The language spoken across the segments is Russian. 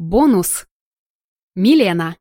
Бонус. Милена.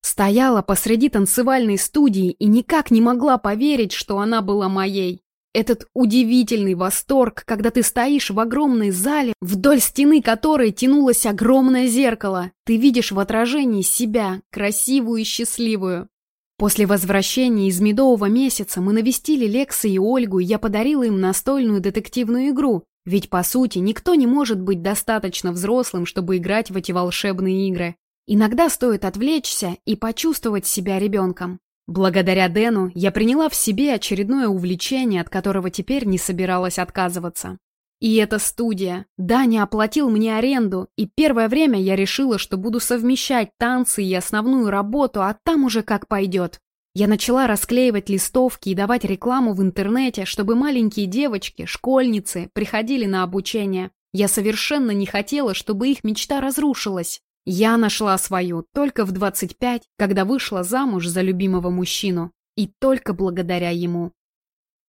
Стояла посреди танцевальной студии и никак не могла поверить, что она была моей. Этот удивительный восторг, когда ты стоишь в огромной зале, вдоль стены которой тянулось огромное зеркало. Ты видишь в отражении себя, красивую и счастливую. После возвращения из медового месяца мы навестили Лекса и Ольгу, и я подарила им настольную детективную игру, ведь, по сути, никто не может быть достаточно взрослым, чтобы играть в эти волшебные игры. Иногда стоит отвлечься и почувствовать себя ребенком. Благодаря Дэну я приняла в себе очередное увлечение, от которого теперь не собиралась отказываться. И эта студия. Даня оплатил мне аренду, и первое время я решила, что буду совмещать танцы и основную работу, а там уже как пойдет. Я начала расклеивать листовки и давать рекламу в интернете, чтобы маленькие девочки, школьницы, приходили на обучение. Я совершенно не хотела, чтобы их мечта разрушилась. Я нашла свою только в 25, когда вышла замуж за любимого мужчину. И только благодаря ему.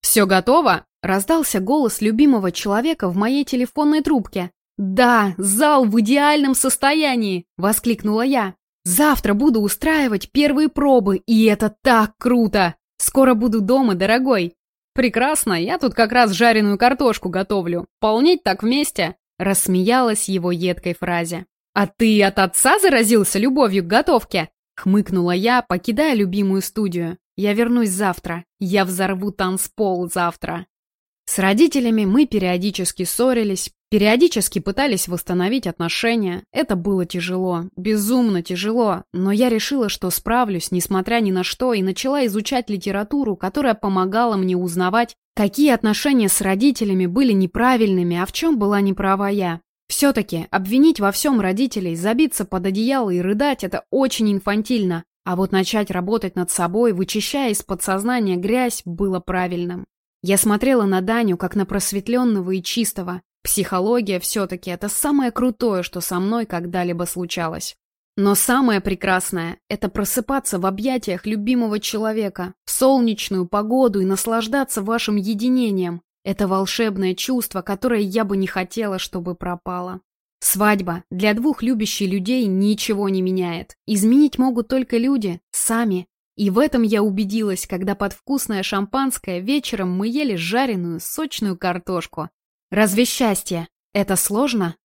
«Все готово?» – раздался голос любимого человека в моей телефонной трубке. «Да, зал в идеальном состоянии!» – воскликнула я. Завтра буду устраивать первые пробы, и это так круто! Скоро буду дома, дорогой. Прекрасно, я тут как раз жареную картошку готовлю. Полнеть так вместе. Рассмеялась его едкой фразе. А ты от отца заразился любовью к готовке? Хмыкнула я, покидая любимую студию. Я вернусь завтра. Я взорву танцпол завтра. С родителями мы периодически ссорились, периодически пытались восстановить отношения. Это было тяжело, безумно тяжело, но я решила, что справлюсь, несмотря ни на что, и начала изучать литературу, которая помогала мне узнавать, какие отношения с родителями были неправильными, а в чем была неправа я. Все-таки обвинить во всем родителей, забиться под одеяло и рыдать – это очень инфантильно, а вот начать работать над собой, вычищая из подсознания грязь, было правильным. Я смотрела на Даню как на просветленного и чистого. Психология все-таки это самое крутое, что со мной когда-либо случалось. Но самое прекрасное – это просыпаться в объятиях любимого человека, в солнечную погоду и наслаждаться вашим единением. Это волшебное чувство, которое я бы не хотела, чтобы пропало. Свадьба для двух любящих людей ничего не меняет. Изменить могут только люди, сами, и в этом я убедилась, когда под вкусное шампанское вечером мы ели жареную, сочную картошку. Разве счастье? Это сложно?